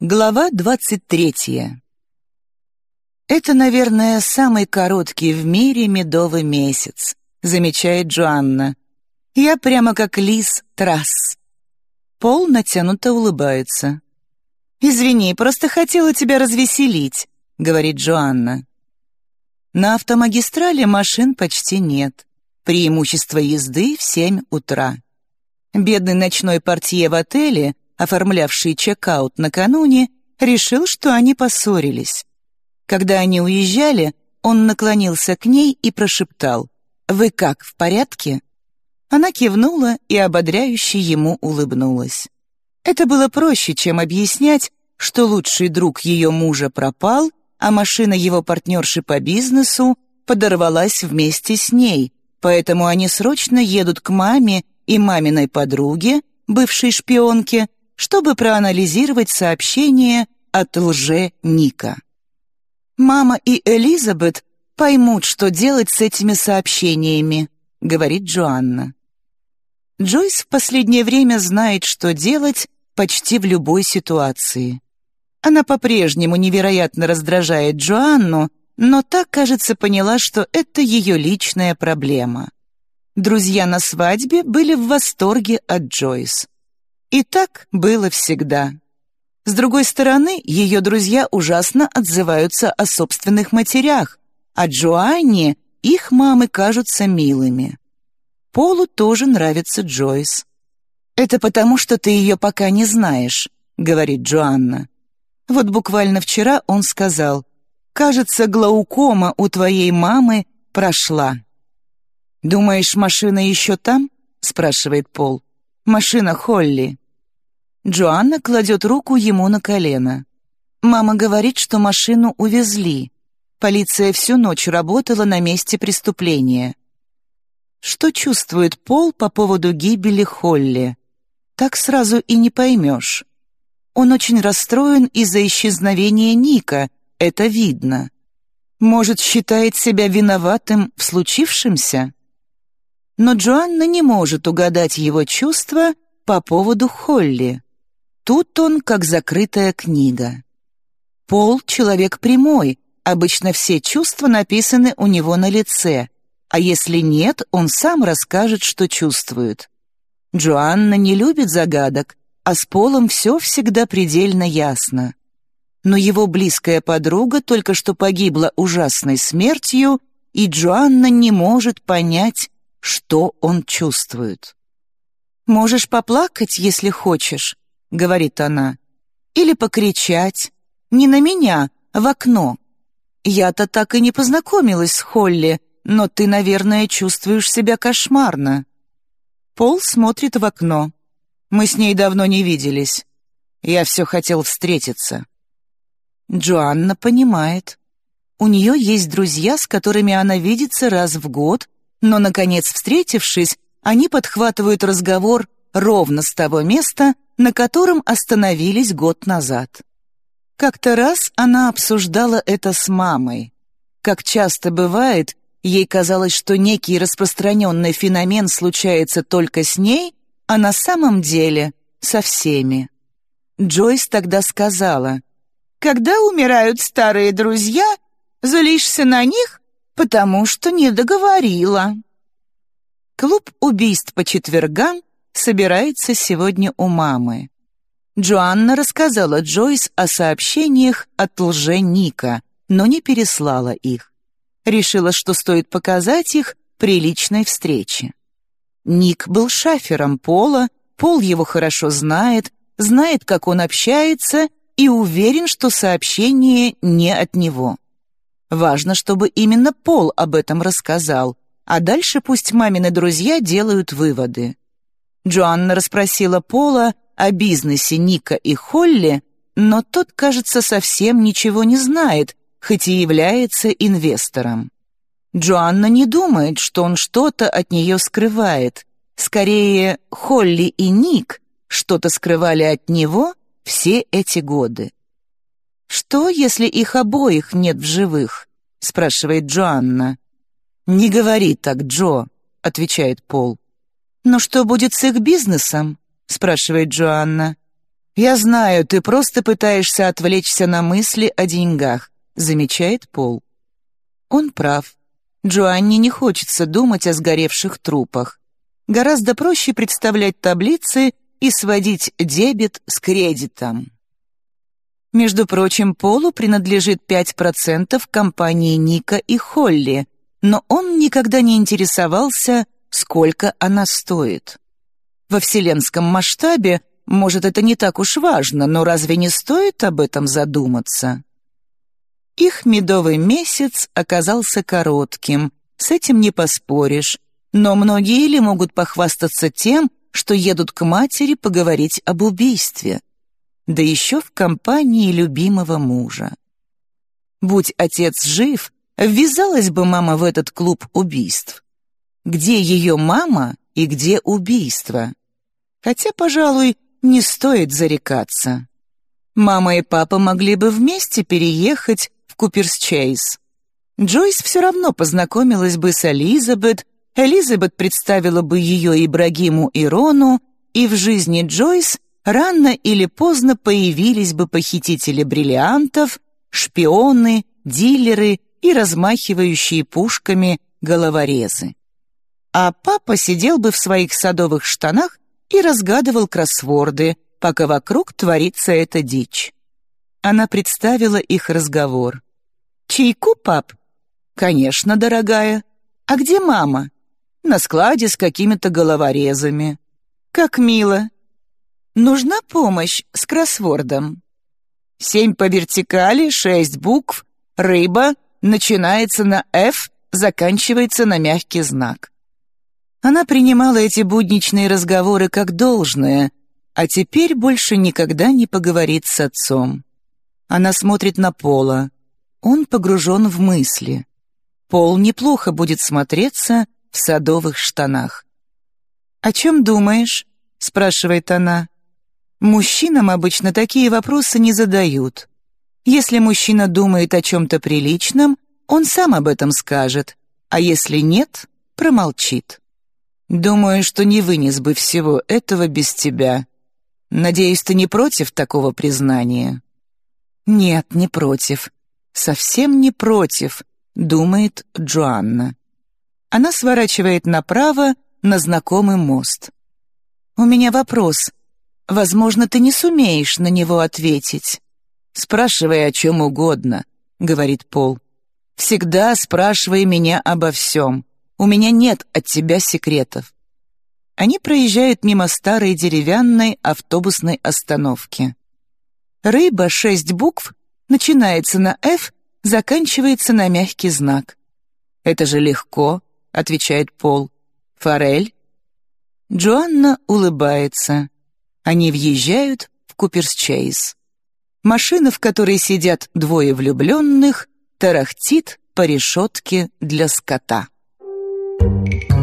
Глава двадцать третья. «Это, наверное, самый короткий в мире медовый месяц», — замечает Джоанна. «Я прямо как лис трасс». Пол натянуто улыбается. «Извини, просто хотела тебя развеселить», — говорит Джоанна. На автомагистрали машин почти нет. Преимущество езды в семь утра. Бедный ночной портье в отеле — оформлявший чек-аут накануне, решил, что они поссорились. Когда они уезжали, он наклонился к ней и прошептал «Вы как, в порядке?» Она кивнула и ободряюще ему улыбнулась. Это было проще, чем объяснять, что лучший друг ее мужа пропал, а машина его партнерши по бизнесу подорвалась вместе с ней, поэтому они срочно едут к маме и маминой подруге, бывшей шпионке, чтобы проанализировать сообщение от лже-Ника. «Мама и Элизабет поймут, что делать с этими сообщениями», — говорит Джоанна. Джойс в последнее время знает, что делать почти в любой ситуации. Она по-прежнему невероятно раздражает Джоанну, но так, кажется, поняла, что это ее личная проблема. Друзья на свадьбе были в восторге от Джойс. И так было всегда. С другой стороны, ее друзья ужасно отзываются о собственных матерях, а Джоанне их мамы кажутся милыми. Полу тоже нравится Джойс. «Это потому, что ты ее пока не знаешь», — говорит Джоанна. Вот буквально вчера он сказал, «Кажется, глаукома у твоей мамы прошла». «Думаешь, машина еще там?» — спрашивает Пол. «Машина Холли». Джоанна кладет руку ему на колено. Мама говорит, что машину увезли. Полиция всю ночь работала на месте преступления. Что чувствует Пол по поводу гибели Холли? Так сразу и не поймешь. Он очень расстроен из-за исчезновения Ника, это видно. Может, считает себя виноватым в случившемся? Но Джоанна не может угадать его чувства по поводу Холли. Тут он как закрытая книга. Пол — человек прямой, обычно все чувства написаны у него на лице, а если нет, он сам расскажет, что чувствует. Джоанна не любит загадок, а с Полом все всегда предельно ясно. Но его близкая подруга только что погибла ужасной смертью, и Джоанна не может понять, что он чувствует. «Можешь поплакать, если хочешь», — говорит она, «или покричать. Не на меня, в окно. Я-то так и не познакомилась с Холли, но ты, наверное, чувствуешь себя кошмарно». Пол смотрит в окно. Мы с ней давно не виделись. Я все хотел встретиться. Джоанна понимает. У нее есть друзья, с которыми она видится раз в год, но, наконец, встретившись, они подхватывают разговор ровно с того места, на котором остановились год назад. Как-то раз она обсуждала это с мамой. Как часто бывает, ей казалось, что некий распространенный феномен случается только с ней, а на самом деле со всеми. Джойс тогда сказала, «Когда умирают старые друзья, злишься на них, потому что не договорила. Клуб убийств по четвергам собирается сегодня у мамы. Джоанна рассказала Джойс о сообщениях от лже-Ника, но не переслала их. Решила, что стоит показать их при личной встрече. Ник был шафером Пола, Пол его хорошо знает, знает, как он общается и уверен, что сообщение не от него. Важно, чтобы именно Пол об этом рассказал, а дальше пусть мамины друзья делают выводы. Джоанна расспросила Пола о бизнесе Ника и Холли, но тот, кажется, совсем ничего не знает, хоть и является инвестором. Джоанна не думает, что он что-то от нее скрывает. Скорее, Холли и Ник что-то скрывали от него все эти годы. «Что, если их обоих нет в живых?» — спрашивает Джоанна. «Не говори так, Джо», — отвечает Пол. «Но что будет с их бизнесом?» — спрашивает Джоанна. «Я знаю, ты просто пытаешься отвлечься на мысли о деньгах», замечает Пол. Он прав. Джоанне не хочется думать о сгоревших трупах. Гораздо проще представлять таблицы и сводить дебет с кредитом. Между прочим, Полу принадлежит 5% компании Ника и Холли, но он никогда не интересовался, сколько она стоит. Во вселенском масштабе, может, это не так уж важно, но разве не стоит об этом задуматься? Их медовый месяц оказался коротким, с этим не поспоришь, но многие ли могут похвастаться тем, что едут к матери поговорить об убийстве? Да еще в компании любимого мужа. Будь отец жив, ввязалась бы мама в этот клуб убийств. Где ее мама и где убийство? Хотя, пожалуй, не стоит зарекаться. Мама и папа могли бы вместе переехать Куперс-Чейз. Джойс все равно познакомилась бы с Элизабет, Элизабет представила бы ее Ибрагиму и Рону, и в жизни Джойс рано или поздно появились бы похитители бриллиантов, шпионы, дилеры и размахивающие пушками головорезы. А папа сидел бы в своих садовых штанах и разгадывал кроссворды, пока вокруг творится эта дичь. Она представила их разговор. «Чайку, пап?» «Конечно, дорогая. А где мама?» «На складе с какими-то головорезами». «Как мило». «Нужна помощь с кроссвордом». «Семь по вертикали, шесть букв, рыба, начинается на «Ф», заканчивается на мягкий знак». Она принимала эти будничные разговоры как должное, а теперь больше никогда не поговорит с отцом. Она смотрит на Пола. Он погружен в мысли. Пол неплохо будет смотреться в садовых штанах. «О чем думаешь?» — спрашивает она. Мужчинам обычно такие вопросы не задают. Если мужчина думает о чем-то приличном, он сам об этом скажет, а если нет, промолчит. Думаю, что не вынес бы всего этого без тебя. Надеюсь, ты не против такого признания? Нет, не против совсем не против», — думает Джоанна. Она сворачивает направо на знакомый мост. «У меня вопрос. Возможно, ты не сумеешь на него ответить». «Спрашивай о чем угодно», — говорит Пол. «Всегда спрашивай меня обо всем. У меня нет от тебя секретов». Они проезжают мимо старой деревянной автобусной остановки. Рыба шесть букв начинается на «Ф», заканчивается на мягкий знак. «Это же легко», — отвечает Пол. «Форель?» Джоанна улыбается. Они въезжают в Куперс-Чейз. Машина, в которой сидят двое влюбленных, тарахтит по решетке для скота. Thank you.